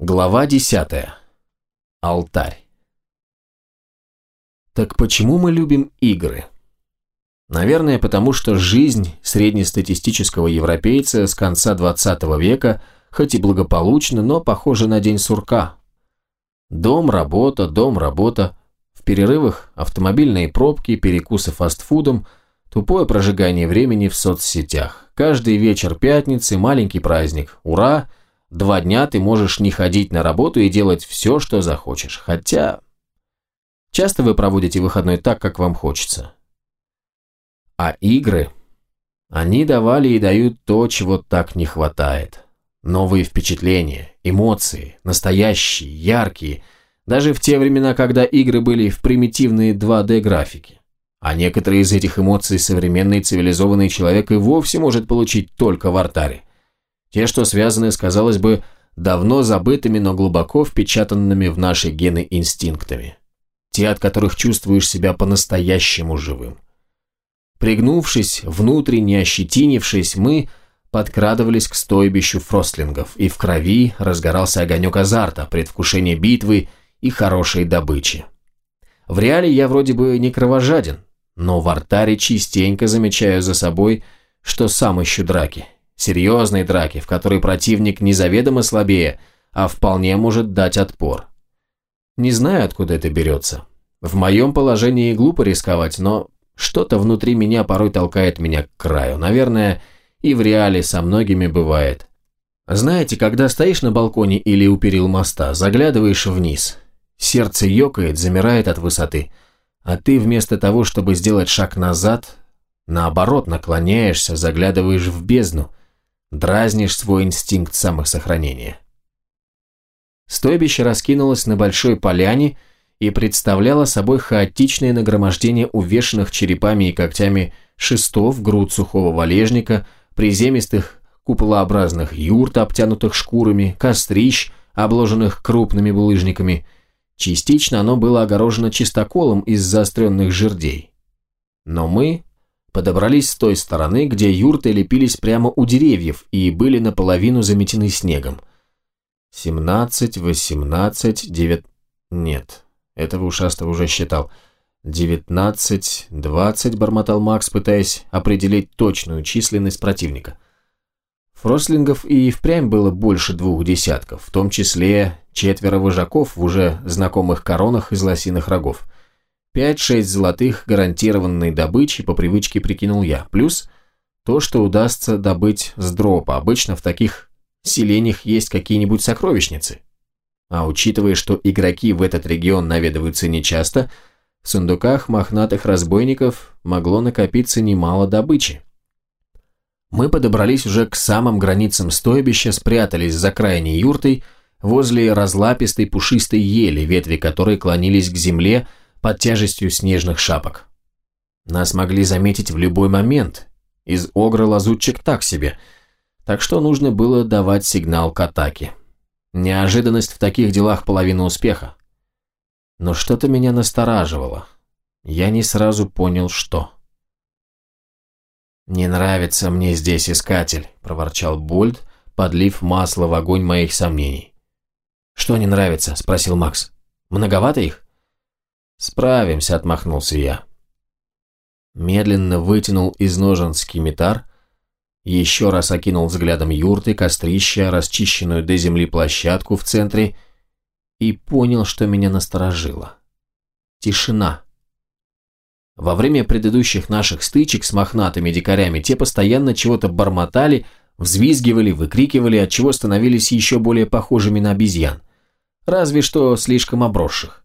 Глава десятая. Алтарь. Так почему мы любим игры? Наверное, потому что жизнь среднестатистического европейца с конца 20 века, хоть и благополучна, но похожа на день сурка. Дом, работа, дом, работа. В перерывах автомобильные пробки, перекусы фастфудом, тупое прожигание времени в соцсетях. Каждый вечер пятницы маленький праздник. Ура! Два дня ты можешь не ходить на работу и делать все, что захочешь. Хотя... Часто вы проводите выходной так, как вам хочется. А игры... Они давали и дают то, чего так не хватает. Новые впечатления, эмоции, настоящие, яркие, даже в те времена, когда игры были в примитивной 2D-графике. А некоторые из этих эмоций современный цивилизованный человек и вовсе может получить только в артаре. Те, что связаны с, казалось бы, давно забытыми, но глубоко впечатанными в наши гены инстинктами. Те, от которых чувствуешь себя по-настоящему живым. Пригнувшись, внутренне ощетинившись, мы подкрадывались к стойбищу фростлингов, и в крови разгорался огонек азарта, предвкушение битвы и хорошей добычи. В реале я вроде бы не кровожаден, но в артаре частенько замечаю за собой, что сам ищу драки, Серьезной драки, в которой противник не заведомо слабее, а вполне может дать отпор. Не знаю, откуда это берется. В моем положении глупо рисковать, но что-то внутри меня порой толкает меня к краю. Наверное, и в реале со многими бывает. Знаете, когда стоишь на балконе или у перил моста, заглядываешь вниз, сердце ёкает, замирает от высоты, а ты вместо того, чтобы сделать шаг назад, наоборот наклоняешься, заглядываешь в бездну – Дразнишь свой инстинкт самосохранения. Стойбище раскинулось на большой поляне и представляло собой хаотичное нагромождение увешанных черепами и когтями шестов, груд сухого валежника, приземистых куполообразных юрт, обтянутых шкурами, кострищ, обложенных крупными булыжниками. Частично оно было огорожено чистоколом из заостренных жердей. Но мы, подобрались с той стороны, где юрты лепились прямо у деревьев и были наполовину заметены снегом. Семнадцать, восемнадцать, девять... Нет, этого ушастого уже считал. Девятнадцать, двадцать, бормотал Макс, пытаясь определить точную численность противника. Фрослингов и впрямь было больше двух десятков, в том числе четверо вожаков в уже знакомых коронах из лосиных рогов. Пять-шесть золотых гарантированной добычи по привычке прикинул я. Плюс то, что удастся добыть с дропа. Обычно в таких селениях есть какие-нибудь сокровищницы. А учитывая, что игроки в этот регион наведываются нечасто, в сундуках мохнатых разбойников могло накопиться немало добычи. Мы подобрались уже к самым границам стойбища, спрятались за крайней юртой, возле разлапистой пушистой ели, ветви которой клонились к земле, под тяжестью снежных шапок. Нас могли заметить в любой момент. Из Огра лазутчик так себе. Так что нужно было давать сигнал к атаке. Неожиданность в таких делах половина успеха. Но что-то меня настораживало. Я не сразу понял, что. «Не нравится мне здесь искатель», – проворчал Больд, подлив масло в огонь моих сомнений. «Что не нравится?» – спросил Макс. «Многовато их?» «Справимся», — отмахнулся я. Медленно вытянул из ножен скимитар, еще раз окинул взглядом юрты, кострища, расчищенную до земли площадку в центре и понял, что меня насторожило. Тишина. Во время предыдущих наших стычек с мохнатыми дикарями те постоянно чего-то бормотали, взвизгивали, выкрикивали, отчего становились еще более похожими на обезьян. Разве что слишком обросших.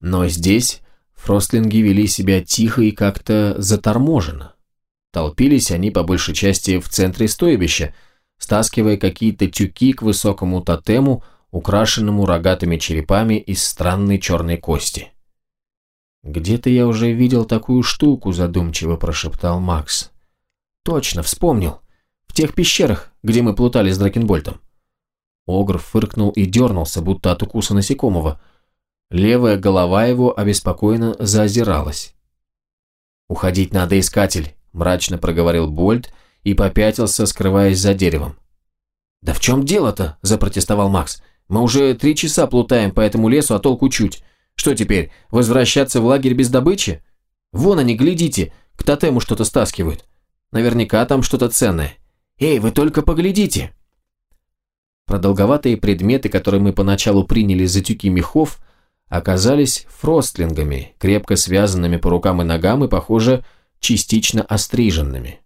Но здесь фростлинги вели себя тихо и как-то заторможенно. Толпились они по большей части в центре стойбища, стаскивая какие-то тюки к высокому тотему, украшенному рогатыми черепами из странной черной кости. «Где-то я уже видел такую штуку», – задумчиво прошептал Макс. «Точно, вспомнил. В тех пещерах, где мы плутали с Дракенбольтом». Огр фыркнул и дернулся, будто от укуса насекомого – Левая голова его обеспокоенно заозиралась. «Уходить надо, искатель», – мрачно проговорил Больт и попятился, скрываясь за деревом. «Да в чем дело-то?» – запротестовал Макс. Мы уже три часа плутаем по этому лесу, а толку чуть. Что теперь, возвращаться в лагерь без добычи? Вон они, глядите, к тотему что-то стаскивают. Наверняка там что-то ценное. Эй, вы только поглядите!» Продолговатые предметы, которые мы поначалу приняли за тюки мехов, оказались фростлингами, крепко связанными по рукам и ногам и, похоже, частично остриженными.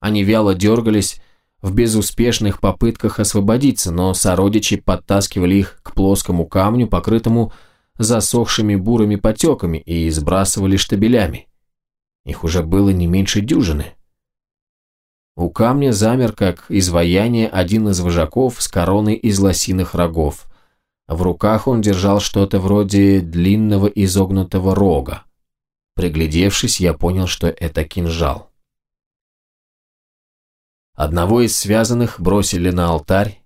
Они вяло дергались в безуспешных попытках освободиться, но сородичи подтаскивали их к плоскому камню, покрытому засохшими бурыми потеками, и сбрасывали штабелями. Их уже было не меньше дюжины. У камня замер, как изваяние, один из вожаков с короной из лосиных рогов. В руках он держал что-то вроде длинного изогнутого рога. Приглядевшись, я понял, что это кинжал. Одного из связанных бросили на алтарь.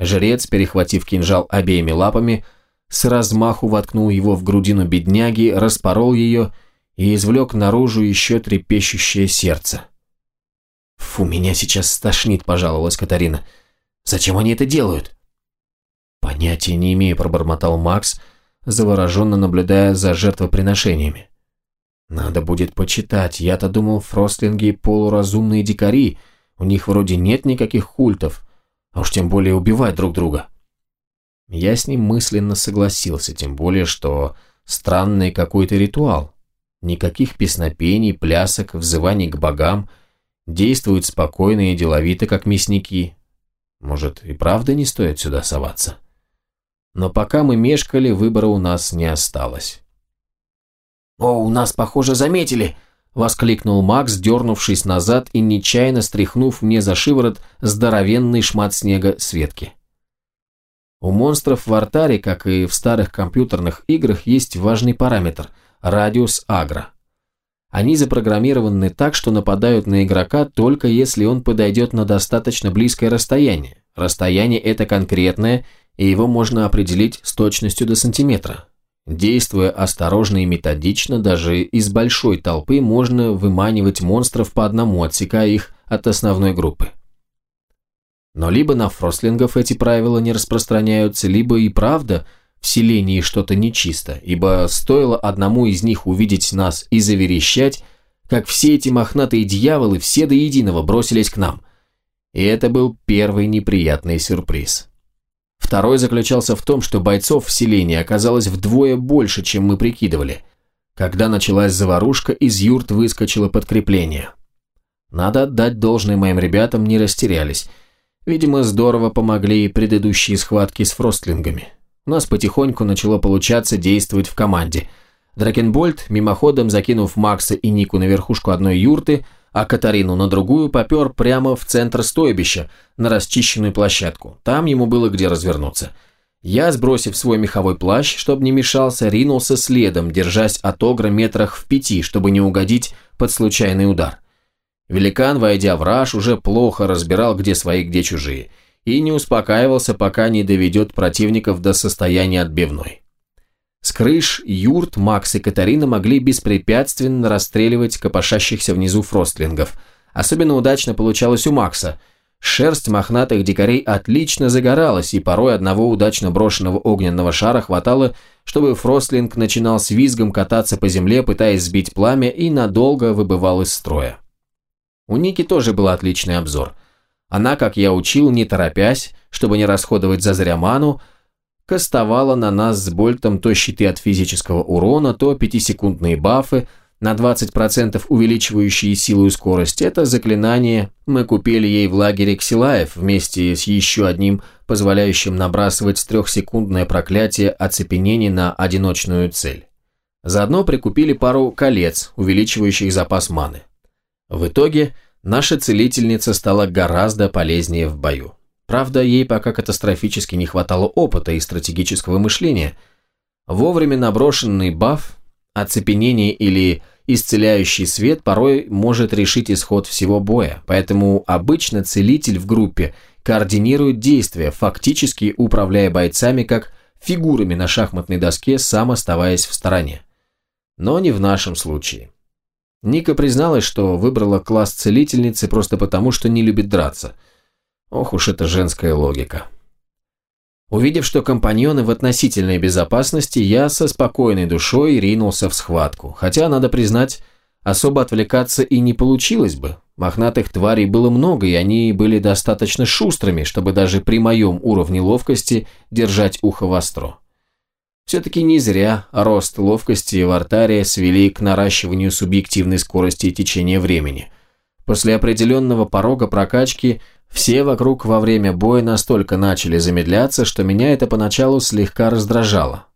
Жрец, перехватив кинжал обеими лапами, с размаху воткнул его в грудину бедняги, распорол ее и извлек наружу еще трепещущее сердце. «Фу, меня сейчас стошнит», – пожаловалась Катарина. «Зачем они это делают?» «Понятия не имею», – пробормотал Макс, завороженно наблюдая за жертвоприношениями. «Надо будет почитать. Я-то думал, фростлинги – полуразумные дикари. У них вроде нет никаких культов, а уж тем более убивать друг друга». Я с ним мысленно согласился, тем более, что странный какой-то ритуал. Никаких песнопений, плясок, взываний к богам – действуют спокойно и деловито, как мясники. Может, и правда не стоит сюда соваться? Но пока мы мешкали, выбора у нас не осталось. «О, у нас, похоже, заметили!» – воскликнул Макс, дернувшись назад и нечаянно стряхнув мне за шиворот здоровенный шмат снега с ветки. У монстров в артаре, как и в старых компьютерных играх, есть важный параметр – радиус агро. Они запрограммированы так, что нападают на игрока только если он подойдет на достаточно близкое расстояние. Расстояние это конкретное, и его можно определить с точностью до сантиметра. Действуя осторожно и методично, даже из большой толпы можно выманивать монстров по одному, отсекая их от основной группы. Но либо на фрослингов эти правила не распространяются, либо и правда – в селении что-то нечисто, ибо стоило одному из них увидеть нас и заверещать, как все эти мохнатые дьяволы все до единого бросились к нам. И это был первый неприятный сюрприз. Второй заключался в том, что бойцов в селении оказалось вдвое больше, чем мы прикидывали. Когда началась заварушка, из юрт выскочило подкрепление. Надо отдать должное моим ребятам, не растерялись. Видимо, здорово помогли и предыдущие схватки с фростлингами. У нас потихоньку начало получаться действовать в команде. Дракенбольд, мимоходом закинув Макса и Нику на верхушку одной юрты, а Катарину на другую попер прямо в центр стойбища, на расчищенную площадку. Там ему было где развернуться. Я, сбросив свой меховой плащ, чтобы не мешался, ринулся следом, держась от огра метрах в пяти, чтобы не угодить под случайный удар. Великан, войдя в раж, уже плохо разбирал, где свои, где чужие – и не успокаивался, пока не доведет противников до состояния отбивной. С крыш юрт Макс и Катарина могли беспрепятственно расстреливать копошащихся внизу фростлингов. Особенно удачно получалось у Макса. Шерсть мохнатых дикарей отлично загоралась, и порой одного удачно брошенного огненного шара хватало, чтобы фростлинг начинал с визгом кататься по земле, пытаясь сбить пламя, и надолго выбывал из строя. У Ники тоже был отличный обзор – она, как я учил, не торопясь, чтобы не расходовать зазря ману, кастовала на нас с Больтом то щиты от физического урона, то пятисекундные бафы, на 20% увеличивающие силу и скорость. Это заклинание мы купили ей в лагере Ксилаев вместе с еще одним, позволяющим набрасывать трехсекундное проклятие оцепенения на одиночную цель. Заодно прикупили пару колец, увеличивающих запас маны. В итоге наша целительница стала гораздо полезнее в бою. Правда, ей пока катастрофически не хватало опыта и стратегического мышления. Вовремя наброшенный баф, оцепенение или исцеляющий свет порой может решить исход всего боя, поэтому обычно целитель в группе координирует действия, фактически управляя бойцами как фигурами на шахматной доске, сам оставаясь в стороне. Но не в нашем случае. Ника призналась, что выбрала класс целительницы просто потому, что не любит драться. Ох уж эта женская логика. Увидев, что компаньоны в относительной безопасности, я со спокойной душой ринулся в схватку, хотя, надо признать, особо отвлекаться и не получилось бы. Мохнатых тварей было много, и они были достаточно шустрыми, чтобы даже при моем уровне ловкости держать ухо востро. Все-таки не зря рост ловкости в артаре свели к наращиванию субъективной скорости течения времени. После определенного порога прокачки все вокруг во время боя настолько начали замедляться, что меня это поначалу слегка раздражало.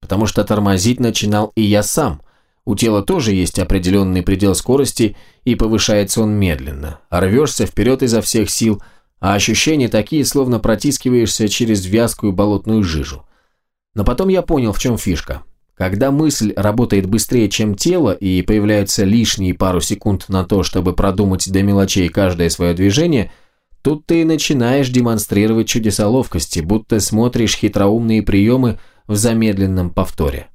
Потому что тормозить начинал и я сам. У тела тоже есть определенный предел скорости, и повышается он медленно. Рвешься вперед изо всех сил, а ощущения такие, словно протискиваешься через вязкую болотную жижу. Но потом я понял, в чем фишка. Когда мысль работает быстрее, чем тело, и появляются лишние пару секунд на то, чтобы продумать до мелочей каждое свое движение, тут ты начинаешь демонстрировать чудеса ловкости, будто смотришь хитроумные приемы в замедленном повторе.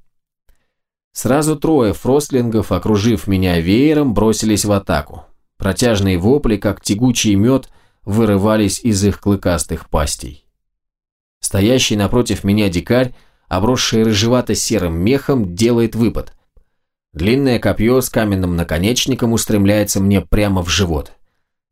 Сразу трое фростлингов, окружив меня веером, бросились в атаку. Протяжные вопли, как тягучий мед, вырывались из их клыкастых пастей. Стоящий напротив меня дикарь обросший рыжевато-серым мехом, делает выпад. Длинное копье с каменным наконечником устремляется мне прямо в живот.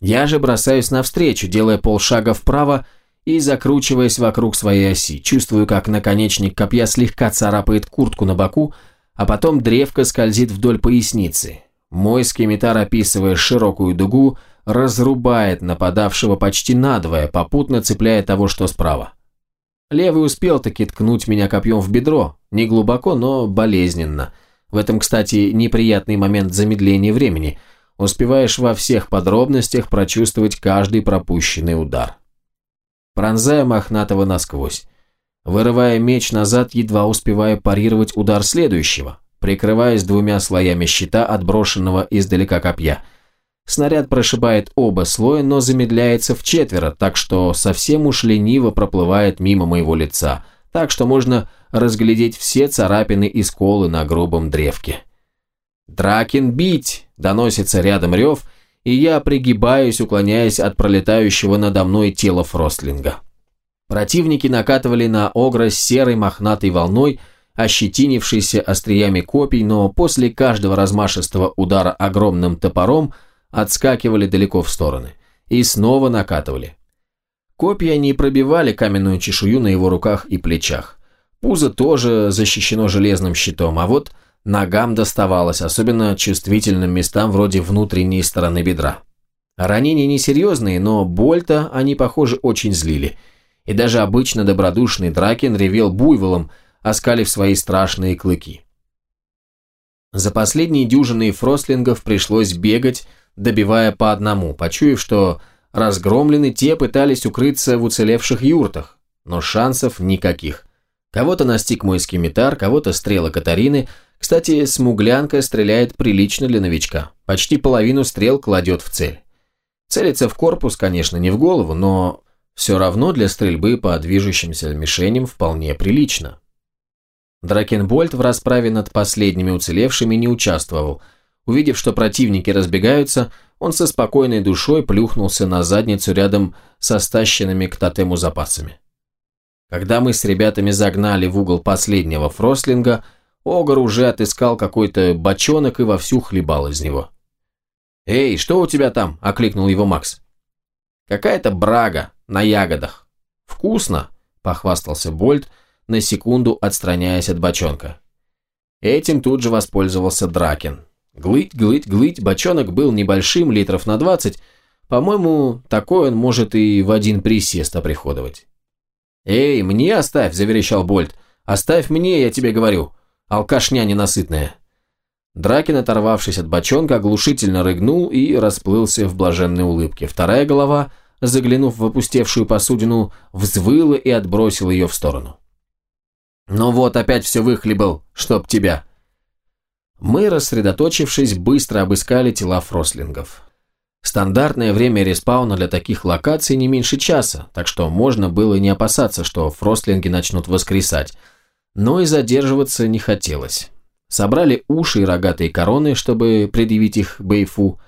Я же бросаюсь навстречу, делая полшага вправо и закручиваясь вокруг своей оси. Чувствую, как наконечник копья слегка царапает куртку на боку, а потом древко скользит вдоль поясницы. Мой скеметар, описывая широкую дугу, разрубает нападавшего почти надвое, попутно цепляя того, что справа. Левый успел таки ткнуть меня копьем в бедро, не глубоко, но болезненно. В этом, кстати, неприятный момент замедления времени. Успеваешь во всех подробностях прочувствовать каждый пропущенный удар. Пронзая мохнатого насквозь. Вырывая меч назад, едва успевая парировать удар следующего, прикрываясь двумя слоями щита, отброшенного издалека копья – Снаряд прошибает оба слоя, но замедляется в четверо, так что совсем уж лениво проплывает мимо моего лица, так что можно разглядеть все царапины и сколы на грубом древке. «Дракен бить!» – доносится рядом рев, и я пригибаюсь, уклоняясь от пролетающего надо мной тела Фростлинга. Противники накатывали на Огра серой мохнатой волной, ощетинившейся остриями копий, но после каждого размашистого удара огромным топором – отскакивали далеко в стороны. И снова накатывали. Копья не пробивали каменную чешую на его руках и плечах. Пузо тоже защищено железным щитом, а вот ногам доставалось, особенно чувствительным местам вроде внутренней стороны бедра. Ранения несерьезные, но боль-то они, похоже, очень злили. И даже обычно добродушный Дракен ревел буйволом, оскалив свои страшные клыки. За последние дюжины фростлингов пришлось бегать, добивая по одному, почуяв, что разгромлены, те пытались укрыться в уцелевших юртах, но шансов никаких. Кого-то настиг мой скимитар, кого-то стрела Катарины. Кстати, смуглянка стреляет прилично для новичка. Почти половину стрел кладет в цель. Целится в корпус, конечно, не в голову, но все равно для стрельбы по движущимся мишеням вполне прилично. Дракенбольд в расправе над последними уцелевшими не участвовал – Увидев, что противники разбегаются, он со спокойной душой плюхнулся на задницу рядом со стащенными к тотему запасами. Когда мы с ребятами загнали в угол последнего фрослинга, Огар уже отыскал какой-то бочонок и вовсю хлебал из него. «Эй, что у тебя там?» – окликнул его Макс. «Какая-то брага на ягодах. Вкусно!» – похвастался Больт, на секунду отстраняясь от бочонка. Этим тут же воспользовался Дракен. Глыть, глыть, глыть, бочонок был небольшим, литров на 20. По-моему, такой он может и в один присест оприходовать. «Эй, мне оставь!» – заверещал Больт. «Оставь мне, я тебе говорю! Алкашня ненасытная!» Дракин, оторвавшись от бочонка, оглушительно рыгнул и расплылся в блаженной улыбке. Вторая голова, заглянув в опустевшую посудину, взвыла и отбросила ее в сторону. «Ну вот, опять все выхлебал, чтоб тебя!» Мы, рассредоточившись, быстро обыскали тела фрослингов. Стандартное время респауна для таких локаций не меньше часа, так что можно было не опасаться, что фростлинги начнут воскресать. Но и задерживаться не хотелось. Собрали уши и рогатые короны, чтобы предъявить их Бэйфу.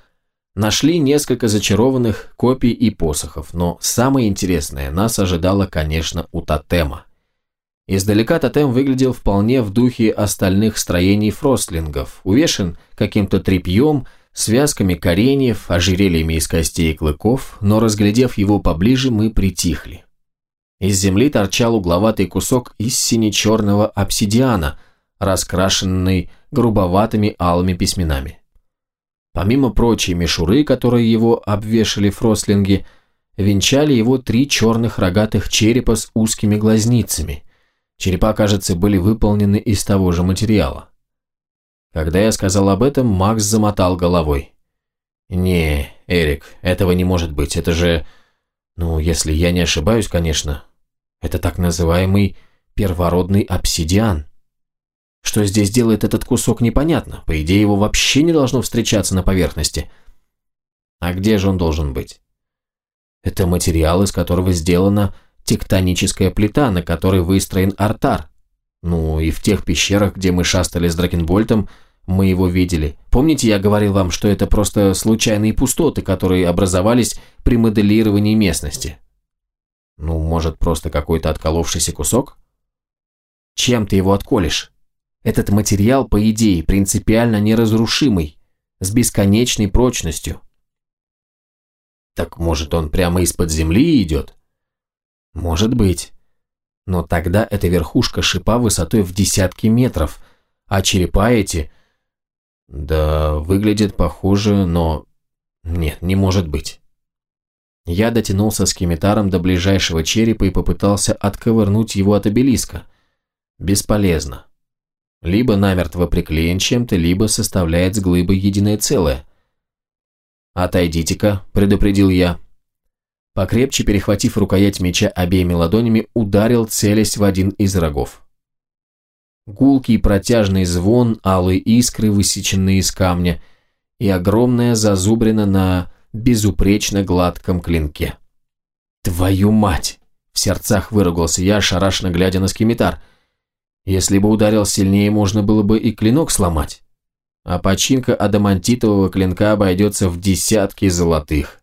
Нашли несколько зачарованных копий и посохов, но самое интересное нас ожидало, конечно, у тотема. Издалека тотем выглядел вполне в духе остальных строений фростлингов, увешан каким-то тряпьем, связками кореньев, ожерельями из костей и клыков, но разглядев его поближе, мы притихли. Из земли торчал угловатый кусок из сине-черного обсидиана, раскрашенный грубоватыми алыми письменами. Помимо прочей мишуры, которой его обвешали фрослинги, венчали его три черных рогатых черепа с узкими глазницами. Черепа, кажется, были выполнены из того же материала. Когда я сказал об этом, Макс замотал головой. «Не, Эрик, этого не может быть. Это же... Ну, если я не ошибаюсь, конечно. Это так называемый первородный обсидиан. Что здесь делает этот кусок, непонятно. По идее, его вообще не должно встречаться на поверхности. А где же он должен быть? Это материал, из которого сделана тектоническая плита, на которой выстроен артар. Ну и в тех пещерах, где мы шастали с Дракенбольтом, мы его видели. Помните, я говорил вам, что это просто случайные пустоты, которые образовались при моделировании местности? Ну, может, просто какой-то отколовшийся кусок? Чем ты его отколешь? Этот материал, по идее, принципиально неразрушимый, с бесконечной прочностью. Так может, он прямо из-под земли идет? Может быть. Но тогда эта верхушка шипа высотой в десятки метров, а черепа эти... Да, выглядят похоже, но... Нет, не может быть. Я дотянулся с кимитаром до ближайшего черепа и попытался отковырнуть его от обелиска. Бесполезно. Либо намертво приклеен чем-то, либо составляет с глыбой единое целое. «Отойдите-ка», — предупредил я. Покрепче перехватив рукоять меча обеими ладонями, ударил, целясь в один из рогов. Гулкий протяжный звон, алые искры, высеченные из камня, и огромная зазубрина на безупречно гладком клинке. «Твою мать!» – в сердцах выругался я, шарашно глядя на скимитар. «Если бы ударил сильнее, можно было бы и клинок сломать. А починка адамантитового клинка обойдется в десятки золотых».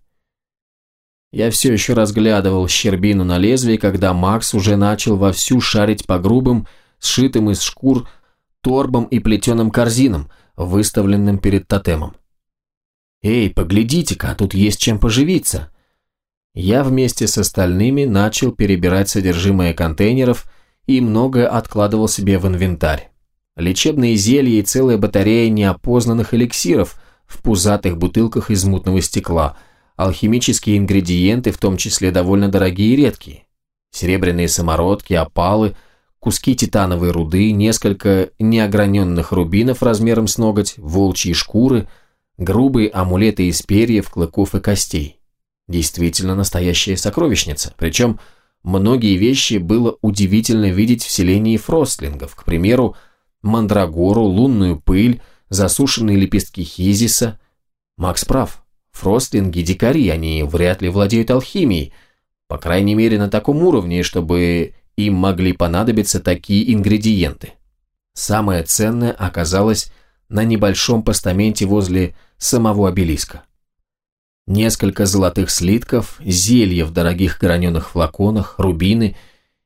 Я все еще разглядывал щербину на лезвии, когда Макс уже начал вовсю шарить по грубым, сшитым из шкур, торбам и плетеным корзинам, выставленным перед тотемом. «Эй, поглядите-ка, тут есть чем поживиться!» Я вместе с остальными начал перебирать содержимое контейнеров и многое откладывал себе в инвентарь. Лечебные зелья и целая батарея неопознанных эликсиров в пузатых бутылках из мутного стекла – алхимические ингредиенты, в том числе довольно дорогие и редкие. Серебряные самородки, опалы, куски титановой руды, несколько неограненных рубинов размером с ноготь, волчьи шкуры, грубые амулеты из перьев, клыков и костей. Действительно настоящая сокровищница, причем многие вещи было удивительно видеть в селении фростлингов, к примеру, мандрагору, лунную пыль, засушенные лепестки хизиса. Макс прав, Фростлинги – дикари, они вряд ли владеют алхимией, по крайней мере на таком уровне, чтобы им могли понадобиться такие ингредиенты. Самое ценное оказалось на небольшом постаменте возле самого обелиска. Несколько золотых слитков, зелья в дорогих граненых флаконах, рубины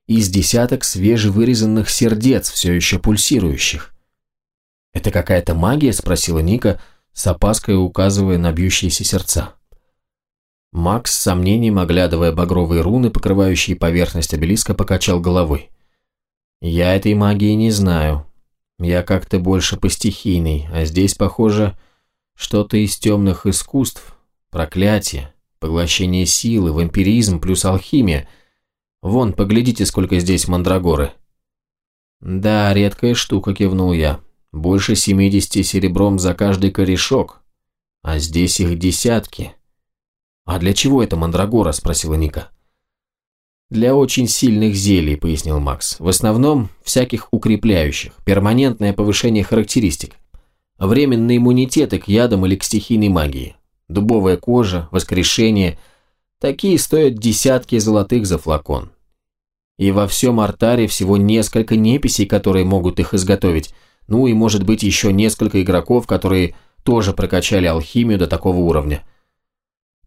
и из десяток свежевырезанных сердец, все еще пульсирующих. «Это какая-то магия?» – спросила Ника – с опаской указывая на бьющиеся сердца. Макс с сомнением, оглядывая багровые руны, покрывающие поверхность обелиска, покачал головой. «Я этой магии не знаю. Я как-то больше по стихийной, а здесь, похоже, что-то из темных искусств, проклятие, поглощение силы, вампиризм плюс алхимия. Вон, поглядите, сколько здесь мандрагоры». «Да, редкая штука», — кивнул я. Больше 70 серебром за каждый корешок. А здесь их десятки. «А для чего это мандрагора?» – спросила Ника. «Для очень сильных зелий», – пояснил Макс. «В основном всяких укрепляющих, перманентное повышение характеристик, временные иммунитеты к ядам или к стихийной магии, дубовая кожа, воскрешение. Такие стоят десятки золотых за флакон. И во всем артаре всего несколько неписей, которые могут их изготовить, ну и может быть еще несколько игроков, которые тоже прокачали алхимию до такого уровня.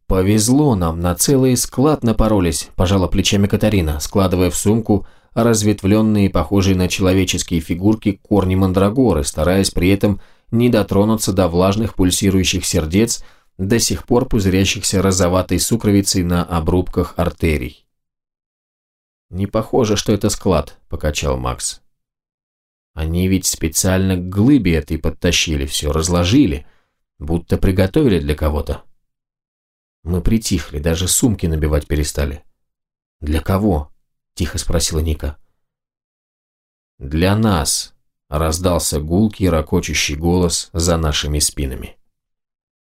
«Повезло нам, на целый склад напоролись», – пожала плечами Катарина, складывая в сумку разветвленные, похожие на человеческие фигурки, корни мандрагоры, стараясь при этом не дотронуться до влажных пульсирующих сердец, до сих пор пузырящихся розоватой сукровицей на обрубках артерий. «Не похоже, что это склад», – покачал Макс. «Они ведь специально к глыбе этой подтащили, все разложили, будто приготовили для кого-то». Мы притихли, даже сумки набивать перестали. «Для кого?» – тихо спросила Ника. «Для нас», – раздался гулкий, ракочущий голос за нашими спинами.